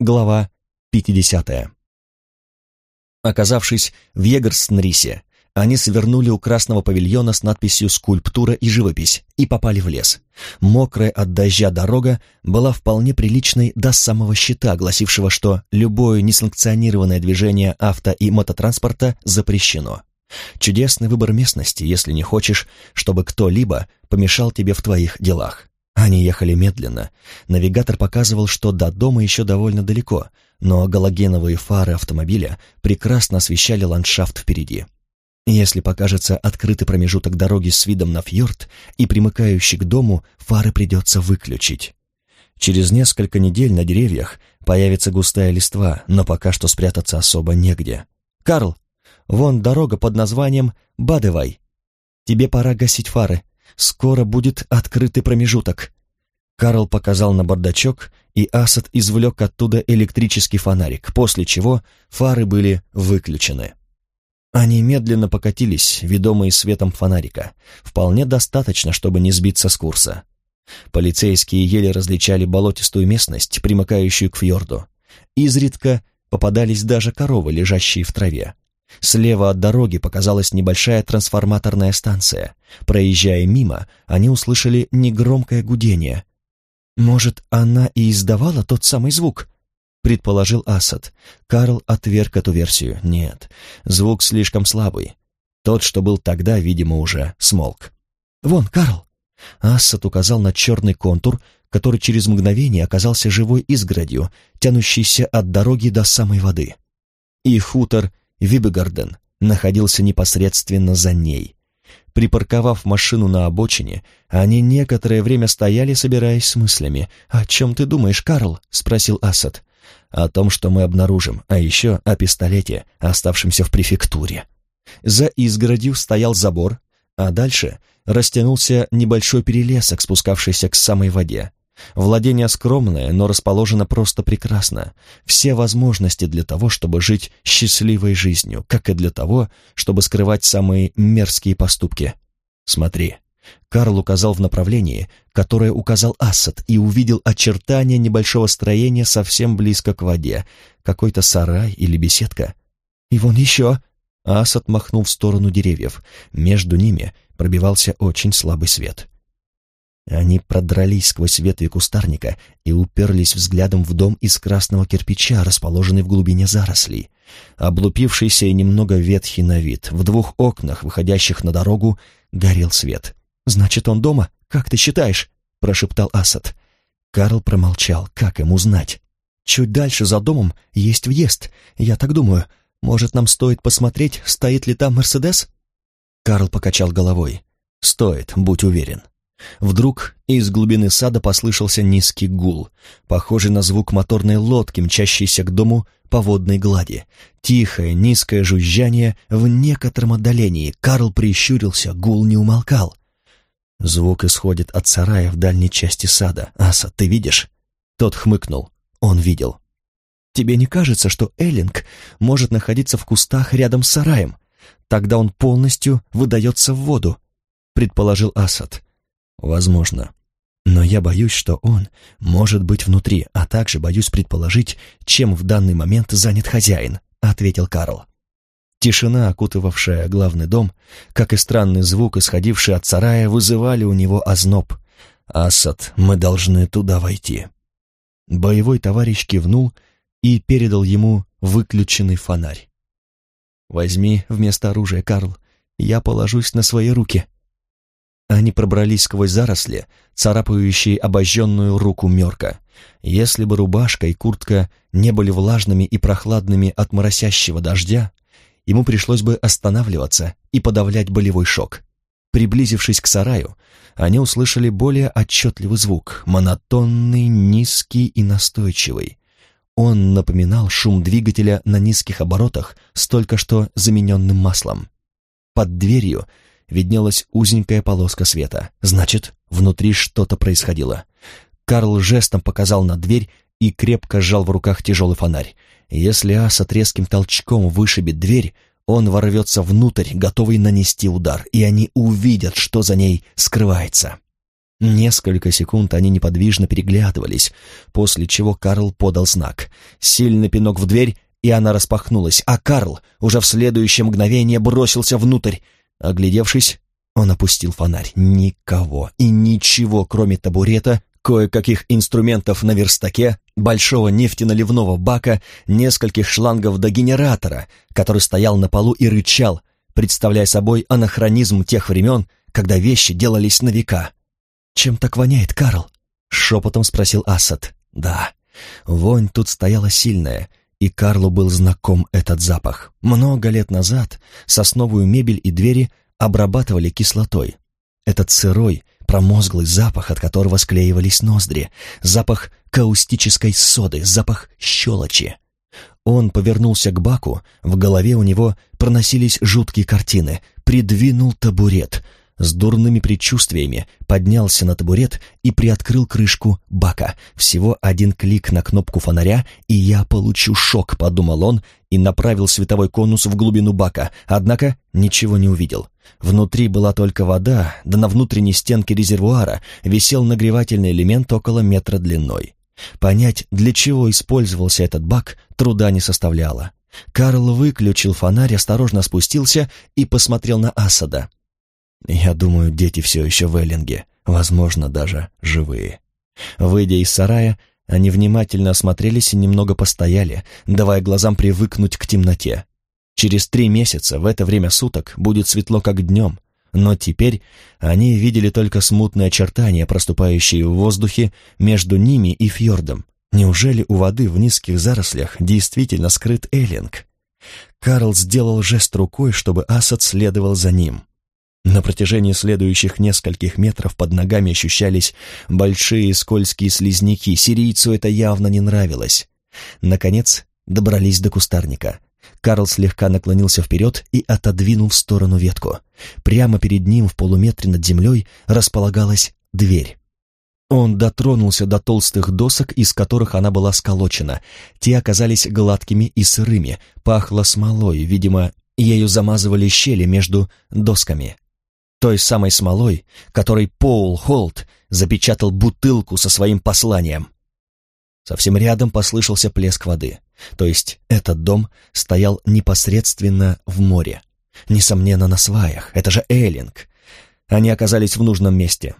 Глава 50. Оказавшись в Егерснрисе, они свернули у красного павильона с надписью «Скульптура и живопись» и попали в лес. Мокрая от дождя дорога была вполне приличной до самого щита, гласившего, что любое несанкционированное движение авто и мототранспорта запрещено. Чудесный выбор местности, если не хочешь, чтобы кто-либо помешал тебе в твоих делах. Они ехали медленно. Навигатор показывал, что до дома еще довольно далеко, но галогеновые фары автомобиля прекрасно освещали ландшафт впереди. Если покажется открытый промежуток дороги с видом на фьорд и примыкающий к дому, фары придется выключить. Через несколько недель на деревьях появится густая листва, но пока что спрятаться особо негде. «Карл, вон дорога под названием Бадевай. Тебе пора гасить фары. Скоро будет открытый промежуток». Карл показал на бардачок, и Асад извлек оттуда электрический фонарик, после чего фары были выключены. Они медленно покатились, ведомые светом фонарика. Вполне достаточно, чтобы не сбиться с курса. Полицейские еле различали болотистую местность, примыкающую к фьорду. Изредка попадались даже коровы, лежащие в траве. Слева от дороги показалась небольшая трансформаторная станция. Проезжая мимо, они услышали негромкое гудение. «Может, она и издавала тот самый звук?» — предположил Асад. Карл отверг эту версию. «Нет, звук слишком слабый. Тот, что был тогда, видимо, уже смолк». «Вон, Карл!» Ассад указал на черный контур, который через мгновение оказался живой изгородью, тянущейся от дороги до самой воды. И хутор Вибегарден находился непосредственно за ней. Припарковав машину на обочине, они некоторое время стояли, собираясь с мыслями. «О чем ты думаешь, Карл?» — спросил Асад. «О том, что мы обнаружим, а еще о пистолете, оставшемся в префектуре». За изгородью стоял забор, а дальше растянулся небольшой перелесок, спускавшийся к самой воде. Владение скромное, но расположено просто прекрасно. Все возможности для того, чтобы жить счастливой жизнью, как и для того, чтобы скрывать самые мерзкие поступки. Смотри. Карл указал в направлении, которое указал Асад, и увидел очертания небольшого строения совсем близко к воде. Какой-то сарай или беседка. И вон еще. Асад махнул в сторону деревьев. Между ними пробивался очень слабый свет. Они продрались сквозь ветви кустарника и уперлись взглядом в дом из красного кирпича, расположенный в глубине зарослей. Облупившийся и немного ветхий на вид, в двух окнах, выходящих на дорогу, горел свет. «Значит, он дома? Как ты считаешь?» — прошептал Асад. Карл промолчал. Как ему знать? «Чуть дальше за домом есть въезд. Я так думаю. Может, нам стоит посмотреть, стоит ли там Мерседес?» Карл покачал головой. «Стоит, будь уверен». Вдруг из глубины сада послышался низкий гул, похожий на звук моторной лодки, мчащейся к дому по водной глади. Тихое, низкое жужжание в некотором отдалении. Карл прищурился, гул не умолкал. Звук исходит от сарая в дальней части сада. «Аса, ты видишь?» Тот хмыкнул. Он видел. «Тебе не кажется, что Эллинг может находиться в кустах рядом с сараем? Тогда он полностью выдается в воду», — предположил Асад. Возможно. Но я боюсь, что он может быть внутри, а также боюсь предположить, чем в данный момент занят хозяин, ответил Карл. Тишина, окутывавшая главный дом, как и странный звук, исходивший от сарая, вызывали у него озноб. «Асад, мы должны туда войти». Боевой товарищ кивнул и передал ему выключенный фонарь. «Возьми вместо оружия, Карл, я положусь на свои руки», они пробрались сквозь заросли, царапающие обожженную руку Мёрка. Если бы рубашка и куртка не были влажными и прохладными от моросящего дождя, ему пришлось бы останавливаться и подавлять болевой шок. Приблизившись к сараю, они услышали более отчетливый звук, монотонный, низкий и настойчивый. Он напоминал шум двигателя на низких оборотах с только что замененным маслом. Под дверью виднелась узенькая полоска света. Значит, внутри что-то происходило. Карл жестом показал на дверь и крепко сжал в руках тяжелый фонарь. Если Асад резким толчком вышибет дверь, он ворвется внутрь, готовый нанести удар, и они увидят, что за ней скрывается. Несколько секунд они неподвижно переглядывались, после чего Карл подал знак. Сильный пинок в дверь, и она распахнулась, а Карл уже в следующее мгновение бросился внутрь. Оглядевшись, он опустил фонарь. Никого и ничего, кроме табурета, кое-каких инструментов на верстаке, большого нефтеналивного бака, нескольких шлангов до генератора, который стоял на полу и рычал, представляя собой анахронизм тех времен, когда вещи делались на века. «Чем так воняет, Карл?» — шепотом спросил Асад. «Да, вонь тут стояла сильная, и Карлу был знаком этот запах. Много лет назад сосновую мебель и двери обрабатывали кислотой. Этот сырой, промозглый запах, от которого склеивались ноздри, запах каустической соды, запах щелочи. Он повернулся к Баку, в голове у него проносились жуткие картины, придвинул табурет — с дурными предчувствиями поднялся на табурет и приоткрыл крышку бака. Всего один клик на кнопку фонаря, и я получу шок, подумал он, и направил световой конус в глубину бака, однако ничего не увидел. Внутри была только вода, да на внутренней стенке резервуара висел нагревательный элемент около метра длиной. Понять, для чего использовался этот бак, труда не составляло. Карл выключил фонарь, осторожно спустился и посмотрел на Асада. Я думаю, дети все еще в Эллинге, возможно, даже живые. Выйдя из сарая, они внимательно осмотрелись и немного постояли, давая глазам привыкнуть к темноте. Через три месяца в это время суток будет светло как днем, но теперь они видели только смутные очертания, проступающие в воздухе между ними и фьордом. Неужели у воды в низких зарослях действительно скрыт Эллинг? Карл сделал жест рукой, чтобы Асад следовал за ним. На протяжении следующих нескольких метров под ногами ощущались большие скользкие слизняки. Сирийцу это явно не нравилось. Наконец добрались до кустарника. Карл слегка наклонился вперед и отодвинул в сторону ветку. Прямо перед ним в полуметре над землей располагалась дверь. Он дотронулся до толстых досок, из которых она была сколочена. Те оказались гладкими и сырыми, пахло смолой, видимо, ею замазывали щели между досками той самой смолой, которой Поул Холт запечатал бутылку со своим посланием. Совсем рядом послышался плеск воды, то есть этот дом стоял непосредственно в море. Несомненно, на сваях, это же Эйлинг. Они оказались в нужном месте.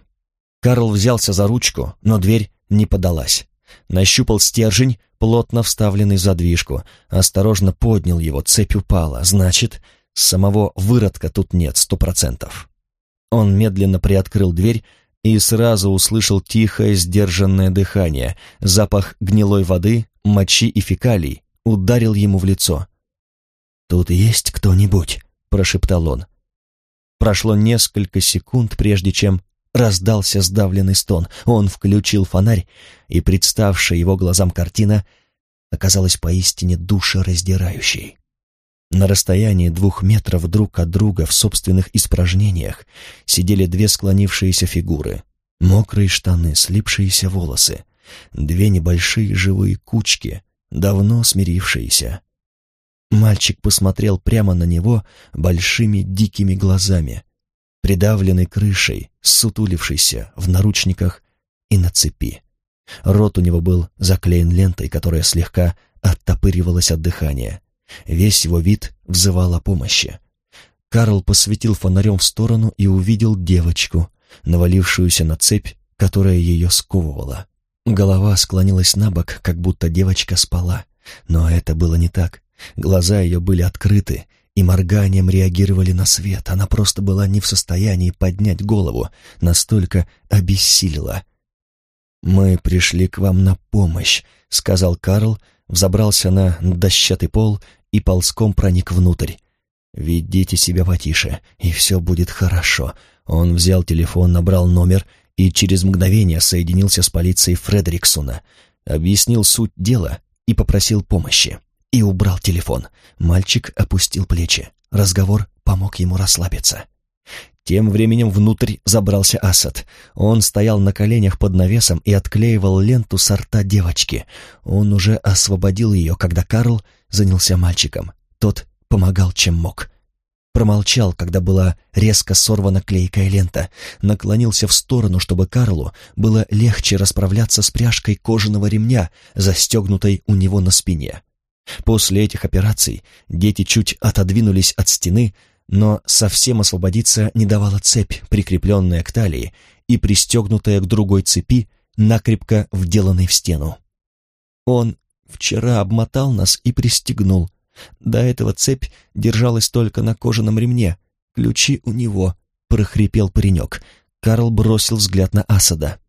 Карл взялся за ручку, но дверь не подалась. Нащупал стержень, плотно вставленный в задвижку, осторожно поднял его, цепь упала. Значит, самого выродка тут нет, сто процентов. Он медленно приоткрыл дверь и сразу услышал тихое, сдержанное дыхание. Запах гнилой воды, мочи и фекалий ударил ему в лицо. «Тут есть кто-нибудь?» — прошептал он. Прошло несколько секунд, прежде чем раздался сдавленный стон. Он включил фонарь, и представшая его глазам картина оказалась поистине душераздирающей. На расстоянии двух метров друг от друга в собственных испражнениях сидели две склонившиеся фигуры, мокрые штаны, слипшиеся волосы, две небольшие живые кучки, давно смирившиеся. Мальчик посмотрел прямо на него большими дикими глазами, придавленный крышей, сутулившийся в наручниках и на цепи. Рот у него был заклеен лентой, которая слегка оттопыривалась от дыхания. Весь его вид взывал о помощи. Карл посветил фонарем в сторону и увидел девочку, навалившуюся на цепь, которая ее сковывала. Голова склонилась на бок, как будто девочка спала. Но это было не так. Глаза ее были открыты, и морганием реагировали на свет. Она просто была не в состоянии поднять голову, настолько обессилила. «Мы пришли к вам на помощь», — сказал Карл, взобрался на дощатый пол и ползком проник внутрь. «Ведите себя потише, и все будет хорошо». Он взял телефон, набрал номер и через мгновение соединился с полицией Фредериксона, объяснил суть дела и попросил помощи. И убрал телефон. Мальчик опустил плечи. Разговор помог ему расслабиться. Тем временем внутрь забрался Асад. Он стоял на коленях под навесом и отклеивал ленту с рта девочки. Он уже освободил ее, когда Карл занялся мальчиком. Тот помогал, чем мог. промолчал, когда была резко сорвана клейкая лента, наклонился в сторону, чтобы Карлу было легче расправляться с пряжкой кожаного ремня, застегнутой у него на спине. После этих операций дети чуть отодвинулись от стены, но совсем освободиться не давала цепь, прикрепленная к талии и пристегнутая к другой цепи, накрепко вделанной в стену. Он вчера обмотал нас и пристегнул. До этого цепь держалась только на кожаном ремне. Ключи у него, — прохрипел паренек. Карл бросил взгляд на Асада.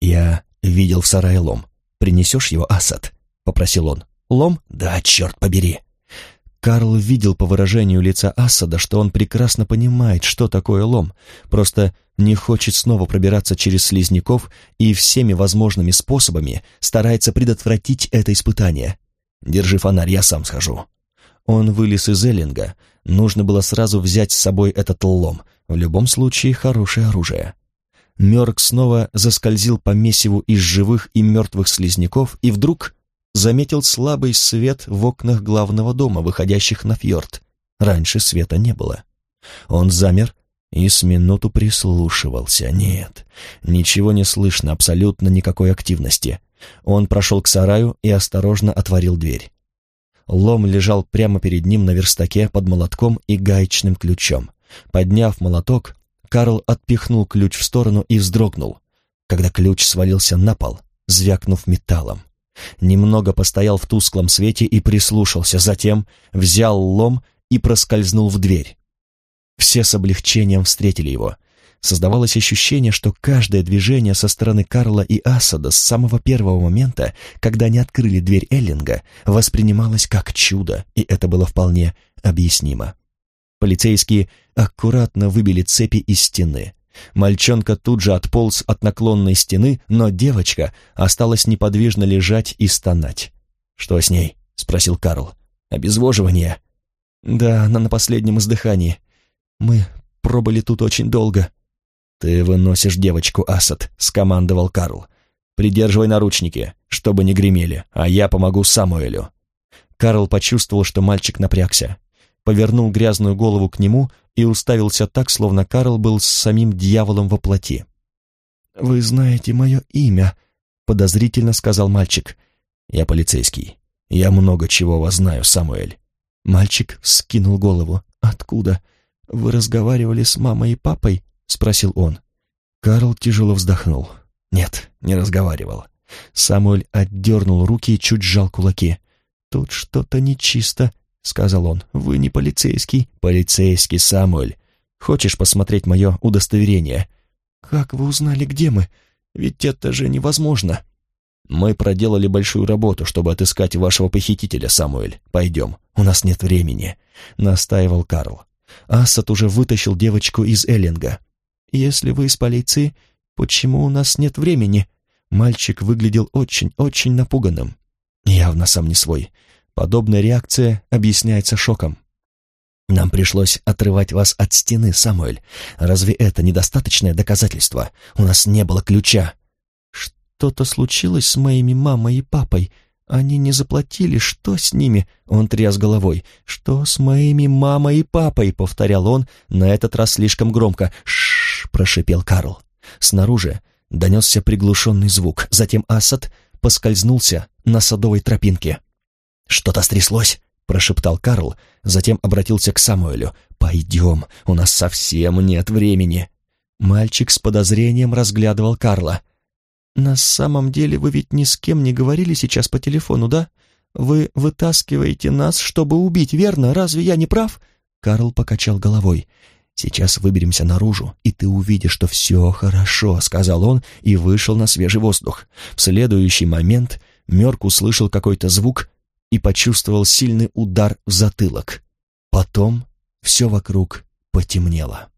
«Я видел в сарае лом. Принесешь его, Асад?» — попросил он. «Лом? Да, черт побери!» Карл видел по выражению лица Асада, что он прекрасно понимает, что такое лом, просто не хочет снова пробираться через слизняков и всеми возможными способами старается предотвратить это испытание. «Держи фонарь, я сам схожу». Он вылез из Эллинга, нужно было сразу взять с собой этот лом, в любом случае хорошее оружие. Мёрк снова заскользил по месиву из живых и мертвых слизняков и вдруг заметил слабый свет в окнах главного дома, выходящих на фьорд. Раньше света не было. Он замер и с минуту прислушивался. Нет, ничего не слышно, абсолютно никакой активности. Он прошел к сараю и осторожно отворил дверь. Лом лежал прямо перед ним на верстаке под молотком и гаечным ключом. Подняв молоток, Карл отпихнул ключ в сторону и вздрогнул, когда ключ свалился на пол, звякнув металлом. Немного постоял в тусклом свете и прислушался, затем взял лом и проскользнул в дверь. Все с облегчением встретили его. Создавалось ощущение, что каждое движение со стороны Карла и Асада с самого первого момента, когда они открыли дверь Эллинга, воспринималось как чудо, и это было вполне объяснимо. Полицейские аккуратно выбили цепи из стены, Мальчонка тут же отполз от наклонной стены, но девочка осталась неподвижно лежать и стонать. «Что с ней?» — спросил Карл. «Обезвоживание?» «Да, она на последнем издыхании. Мы пробыли тут очень долго». «Ты выносишь девочку, Асад», — скомандовал Карл. «Придерживай наручники, чтобы не гремели, а я помогу Самуэлю». Карл почувствовал, что мальчик напрягся повернул грязную голову к нему и уставился так, словно Карл был с самим дьяволом во плоти. «Вы знаете мое имя», — подозрительно сказал мальчик. «Я полицейский. Я много чего вас знаю, Самуэль». Мальчик скинул голову. «Откуда? Вы разговаривали с мамой и папой?» — спросил он. Карл тяжело вздохнул. «Нет, не разговаривал». Самуэль отдернул руки и чуть сжал кулаки. «Тут что-то нечисто», — сказал он. «Вы не полицейский». «Полицейский, Самуэль. Хочешь посмотреть мое удостоверение?» «Как вы узнали, где мы? Ведь это же невозможно». «Мы проделали большую работу, чтобы отыскать вашего похитителя, Самуэль. Пойдем, у нас нет времени», — настаивал Карл. Асад уже вытащил девочку из Эллинга. «Если вы из полиции, почему у нас нет времени?» Мальчик выглядел очень-очень напуганным. Явно сам не свой. Подобная реакция объясняется шоком. «Нам пришлось отрывать вас от стены, Самуэль. Разве это недостаточное доказательство? У нас не было ключа». «Что-то случилось с моими мамой и папой. Они не заплатили. Что с ними?» Он тряс головой. «Что с моими мамой и папой?» — повторял он, на этот раз слишком громко. «Шшш!» — прошипел Карл. Снаружи донесся приглушенный звук. Затем Асад поскользнулся на садовой тропинке. «Что-то стряслось?» — прошептал Карл, затем обратился к Самуэлю. «Пойдем, у нас совсем нет времени». Мальчик с подозрением разглядывал Карла. «На самом деле вы ведь ни с кем не говорили сейчас по телефону, да? Вы вытаскиваете нас, чтобы убить, верно? Разве я не прав?» Карл покачал головой. «Сейчас выберемся наружу, и ты увидишь, что все хорошо», — сказал он и вышел на свежий воздух. В следующий момент Мёрк услышал какой-то звук и почувствовал сильный удар в затылок. Потом все вокруг потемнело.